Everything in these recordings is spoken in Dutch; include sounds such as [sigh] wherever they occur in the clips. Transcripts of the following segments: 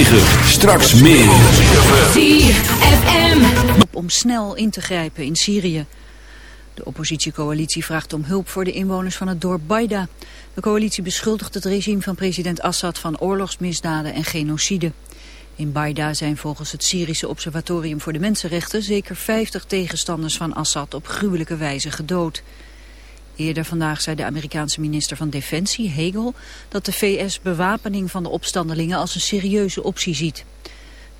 106.9. Straks meer. ZFM. Om snel in te grijpen in Syrië. De oppositiecoalitie vraagt om hulp voor de inwoners van het dorp Baida. De coalitie beschuldigt het regime van president Assad van oorlogsmisdaden en genocide. In Baida zijn volgens het Syrische Observatorium voor de Mensenrechten zeker 50 tegenstanders van Assad op gruwelijke wijze gedood. Eerder vandaag zei de Amerikaanse minister van Defensie, Hegel, dat de VS bewapening van de opstandelingen als een serieuze optie ziet.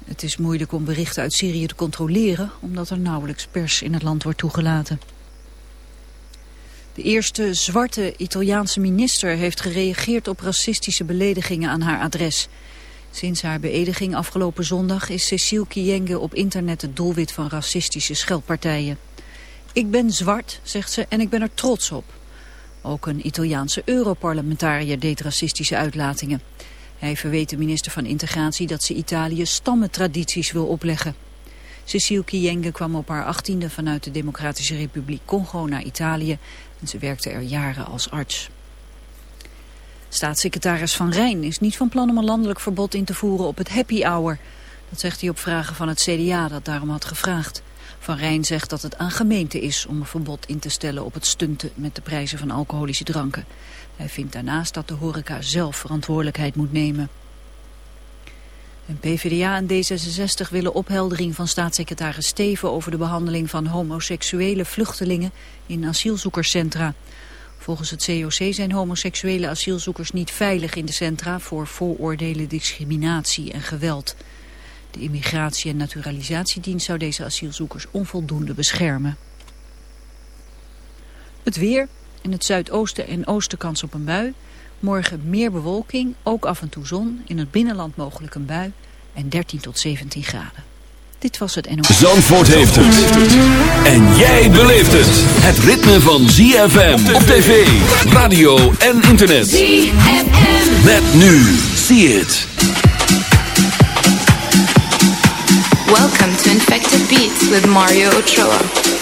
Het is moeilijk om berichten uit Syrië te controleren, omdat er nauwelijks pers in het land wordt toegelaten. De eerste zwarte Italiaanse minister heeft gereageerd op racistische beledigingen aan haar adres. Sinds haar beëdiging afgelopen zondag is Cecile Kyenge op internet het doelwit van racistische scheldpartijen. Ik ben zwart, zegt ze, en ik ben er trots op. Ook een Italiaanse Europarlementariër deed racistische uitlatingen. Hij verweet de minister van Integratie dat ze Italië stammentradities wil opleggen. Cecile Kyenge kwam op haar achttiende vanuit de Democratische Republiek Congo naar Italië en ze werkte er jaren als arts. Staatssecretaris Van Rijn is niet van plan om een landelijk verbod in te voeren op het happy hour. Dat zegt hij op vragen van het CDA dat daarom had gevraagd. Van Rijn zegt dat het aan gemeente is om een verbod in te stellen op het stunten met de prijzen van alcoholische dranken. Hij vindt daarnaast dat de horeca zelf verantwoordelijkheid moet nemen. En PvdA en D66 willen opheldering van staatssecretaris Steven over de behandeling van homoseksuele vluchtelingen in asielzoekerscentra. Volgens het COC zijn homoseksuele asielzoekers niet veilig in de centra voor vooroordelen, discriminatie en geweld. De Immigratie- en Naturalisatiedienst zou deze asielzoekers onvoldoende beschermen. Het weer. In het zuidoosten en oosten kans op een bui. Morgen meer bewolking, ook af en toe zon. In het binnenland mogelijk een bui. En 13 tot 17 graden. Dit was het NOS. Zandvoort heeft het. En jij beleeft het. Het ritme van ZFM op tv, radio en internet. ZFM. Met nu. See it. Welcome to Infected Beats with Mario Ochoa.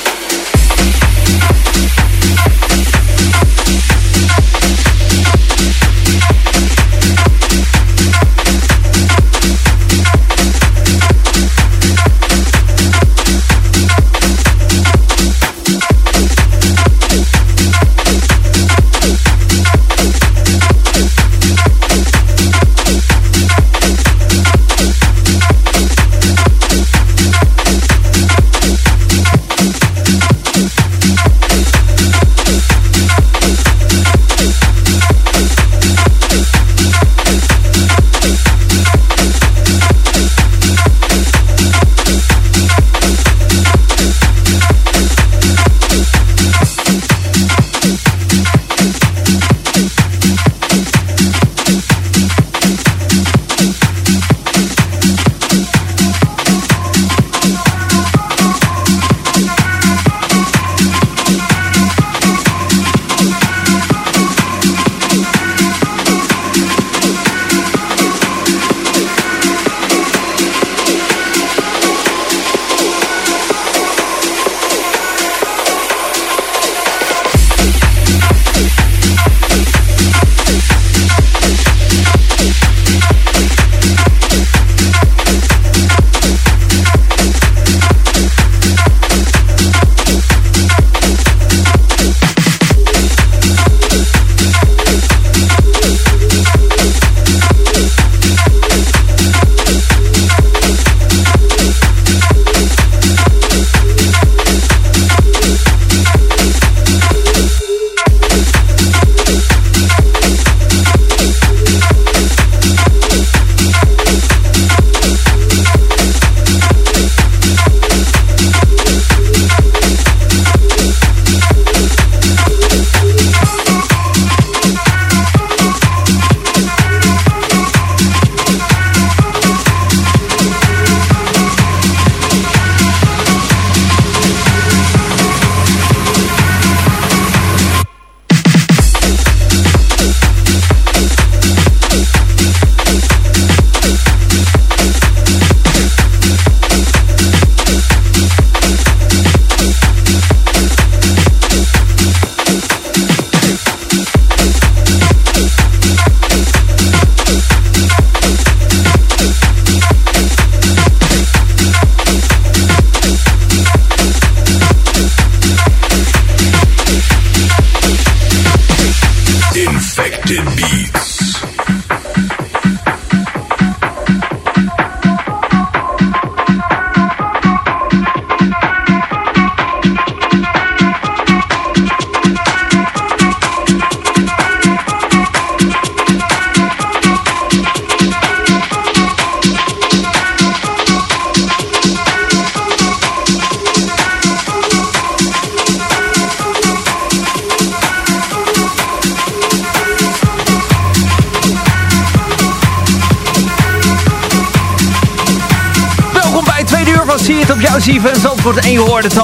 Zie het op jouw en Zandvoort en je hoort het.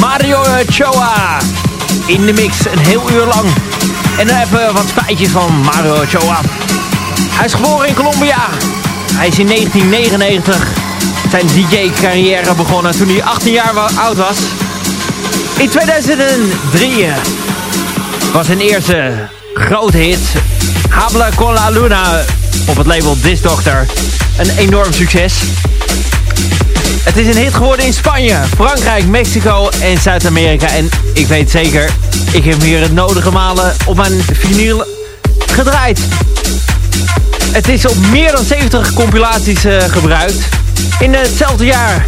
Mario Choa in de mix, een heel uur lang. En dan even wat feitjes van Mario Choa. Hij is geboren in Colombia. Hij is in 1999 zijn DJ-carrière begonnen toen hij 18 jaar oud was. In 2003 was zijn eerste grote hit Habla con la Luna op het label This Doctor. Een enorm succes. Het is een hit geworden in Spanje, Frankrijk, Mexico en Zuid-Amerika. En ik weet zeker, ik heb hier het nodige malen op mijn vinyl gedraaid. Het is op meer dan 70 compilaties uh, gebruikt. In hetzelfde jaar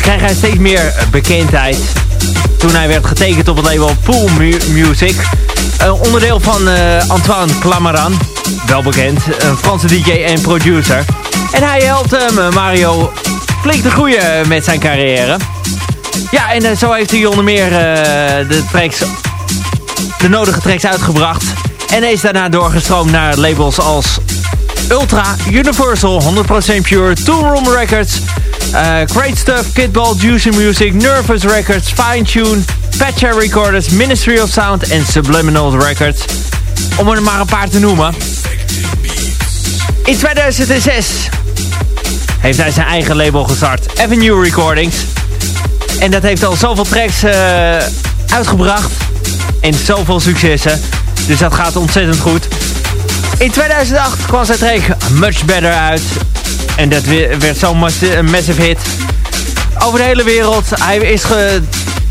kreeg hij steeds meer bekendheid. Toen hij werd getekend op het label Pool Music. Een onderdeel van uh, Antoine Clamaran. Wel bekend. Een Franse DJ en producer. En hij helpt hem, eh, Mario, flink te groeien met zijn carrière. Ja, en uh, zo heeft hij onder meer de tracks, de nodige tracks uitgebracht. En is daarna doorgestroomd naar labels als Ultra, Universal, 100% Pure, Tool Room Records, Great Stuff, Kidball, Juicy Music, Nervous Records, Fine Tune, Patcha Recorders, Ministry of Sound en Subliminal Records. Om er maar een paar te noemen. In 2006 heeft hij zijn eigen label gestart, Avenue Recordings. En dat heeft al zoveel tracks uh, uitgebracht. En zoveel successen. Dus dat gaat ontzettend goed. In 2008 kwam zijn track Much Better uit. En dat werd zo'n massive hit. Over de hele wereld. Hij is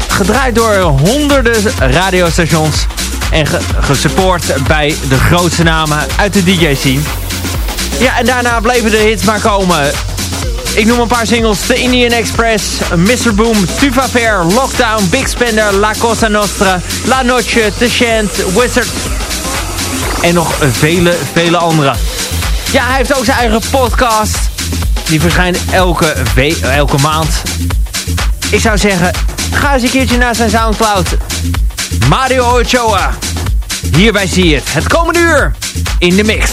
gedraaid door honderden radiostations. En gesupport bij de grootste namen uit de DJ-scene. Ja, en daarna bleven de hits maar komen. Ik noem een paar singles. The Indian Express, Mr. Boom, Tuva Fair, Lockdown, Big Spender, La Cosa Nostra, La Noche, The Shant, Wizard en nog vele, vele andere. Ja, hij heeft ook zijn eigen podcast. Die verschijnt elke, elke maand. Ik zou zeggen, ga eens een keertje naar zijn Soundcloud. Mario Ochoa. Hierbij zie je het. Het komende uur in de mix.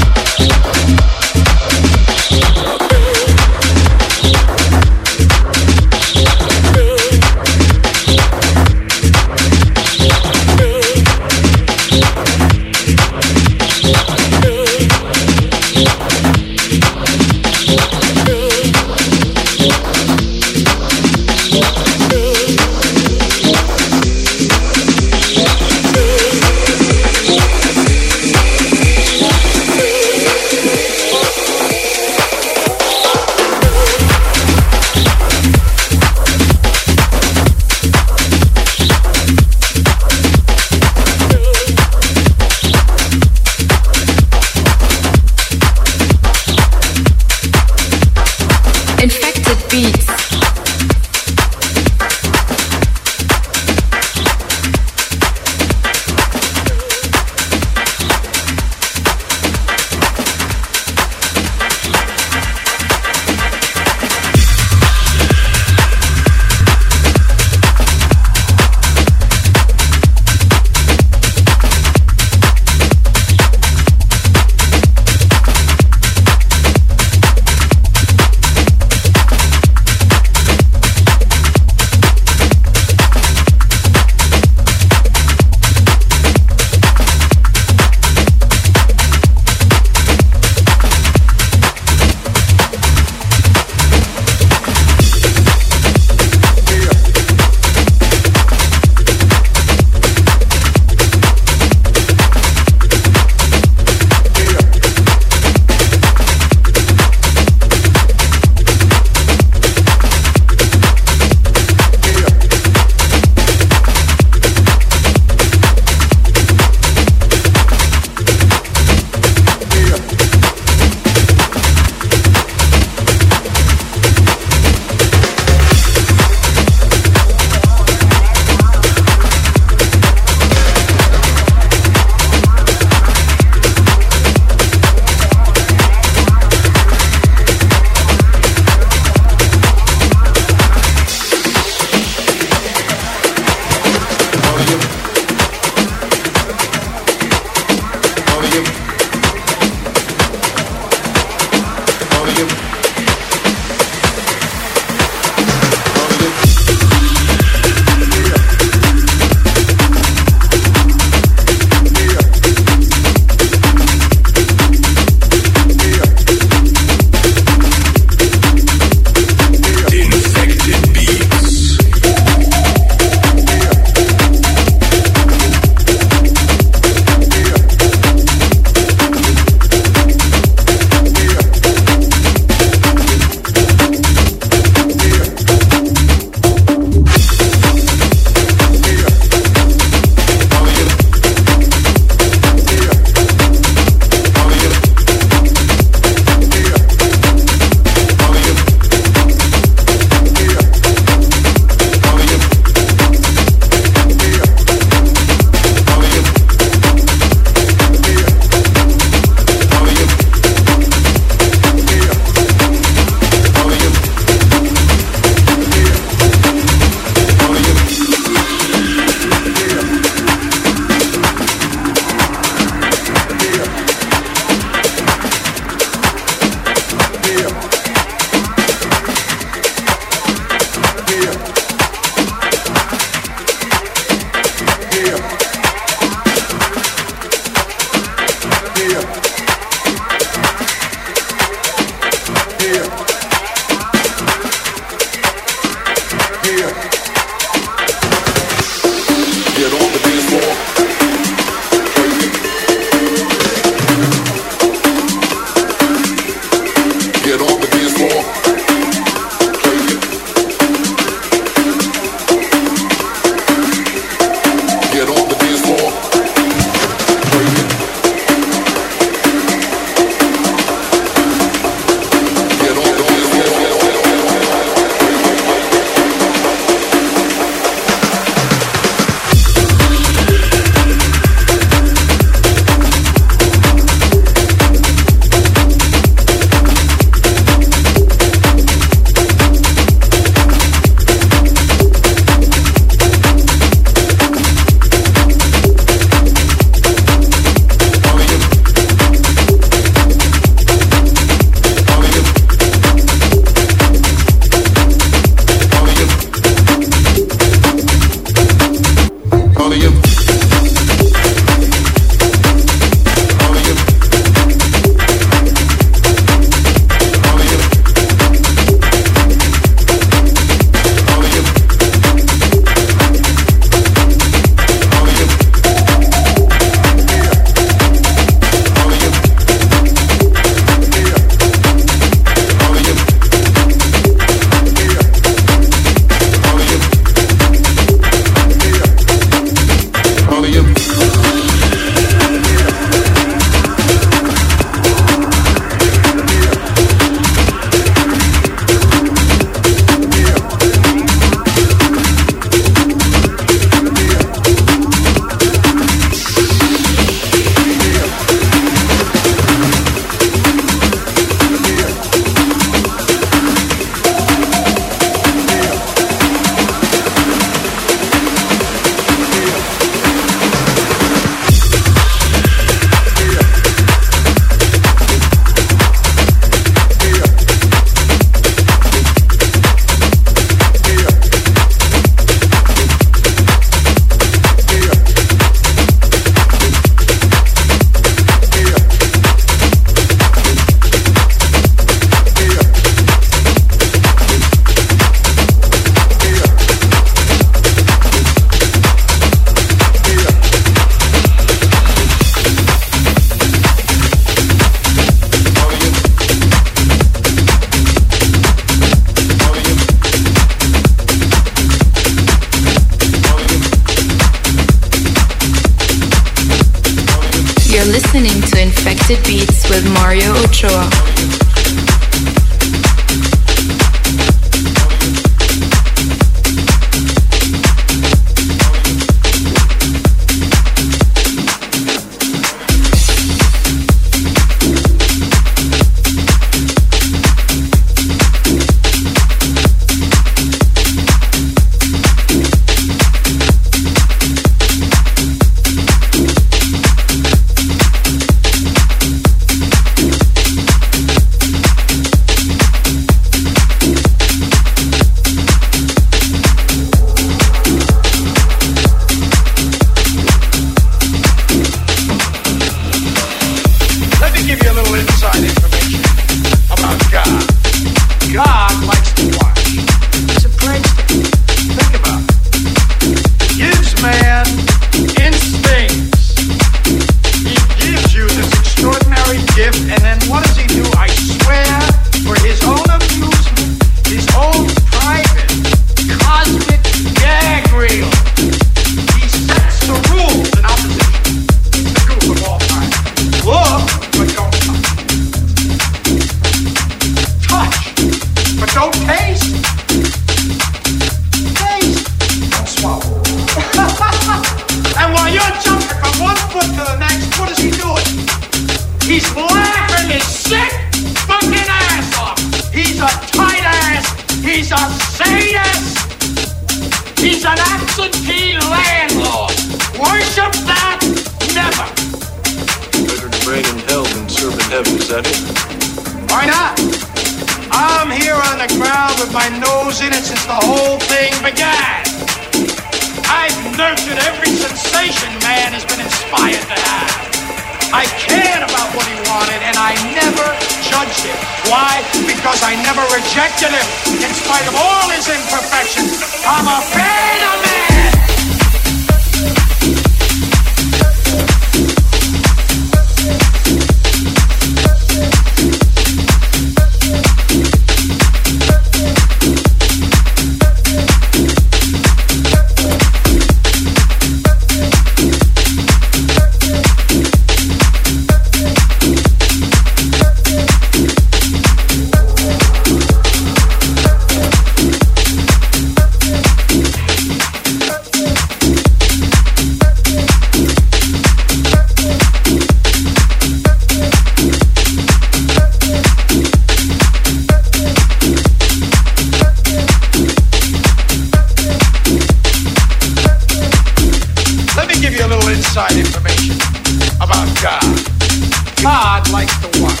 God likes to watch.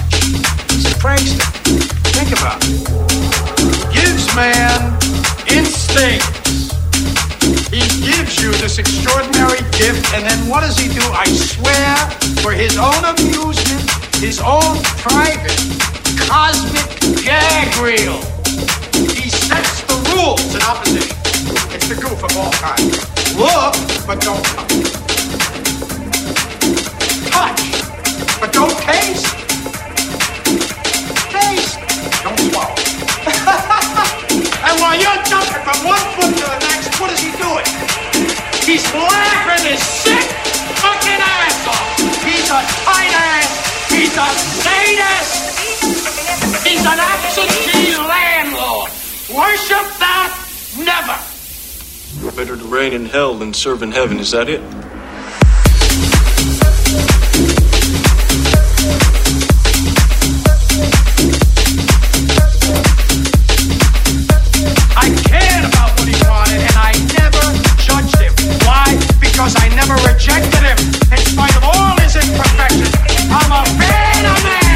He's a prankster. Think about it. Gives man instincts. He gives you this extraordinary gift, and then what does he do? I swear, for his own amusement, his own private, cosmic gag reel. He sets the rules in opposition. It's the goof of all kinds. Look, but don't touch. Touch, but don't taste. Taste, don't swallow. [laughs] and while you're jumping from one foot to the next, what is he doing? He's laughing his sick fucking ass off. He's a tight ass. He's a sadist. He's an absentee landlord. Worship that? Never. Better to reign in hell than serve in heaven, is that it? Rejected him. In spite of all his imperfections, I'm a fan of man.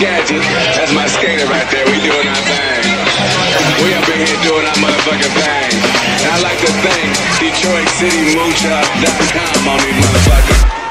Gadget. That's my skater right there. We doing our thing. We up in here doing our motherfucking thing. And I like to thank DetroitCityMoonshot.com on these motherfuckers.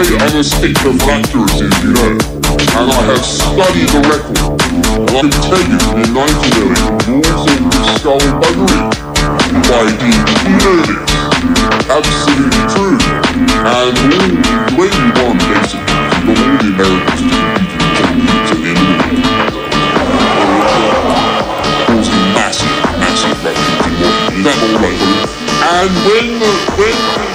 i'm a state of lectures in Vietnam, and I have studied the record. I can tell you, in 1980 rules of scholar Budgery by the humanities, absolute truth, and all lady one basically, the all the Americans to the It was a massive, massive record. That's all right. And when the, when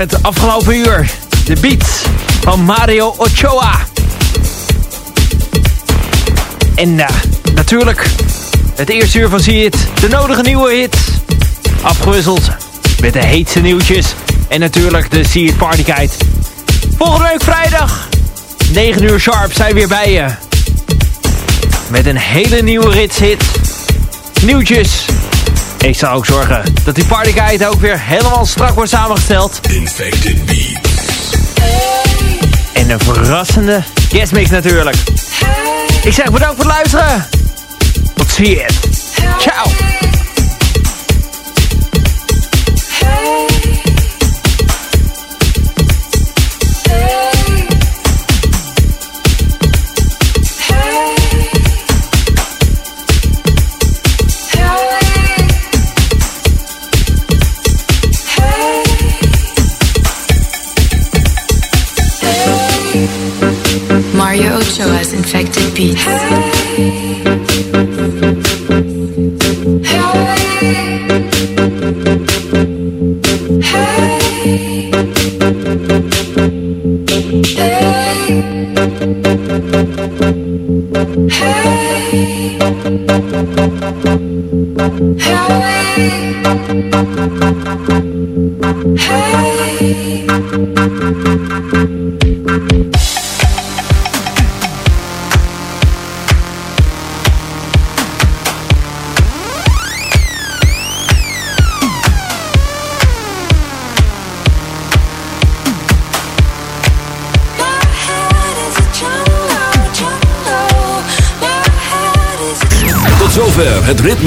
het afgelopen uur. De beats van Mario Ochoa. En uh, natuurlijk, het eerste uur van Zie het, de nodige nieuwe hits. Afgewisseld met de heetste nieuwtjes. En natuurlijk de See It Party Guide. Volgende week vrijdag, 9 uur sharp, zijn we weer bij je. Met een hele nieuwe ritshit. Nieuwtjes. Ik zal ook zorgen dat die partyguide ook weer helemaal strak wordt samengesteld. Infected Beats. En een verrassende guestmix natuurlijk. Ik zeg bedankt voor het luisteren. Tot ziens. Ciao. Mario Ochoa's Infected Beats. Tot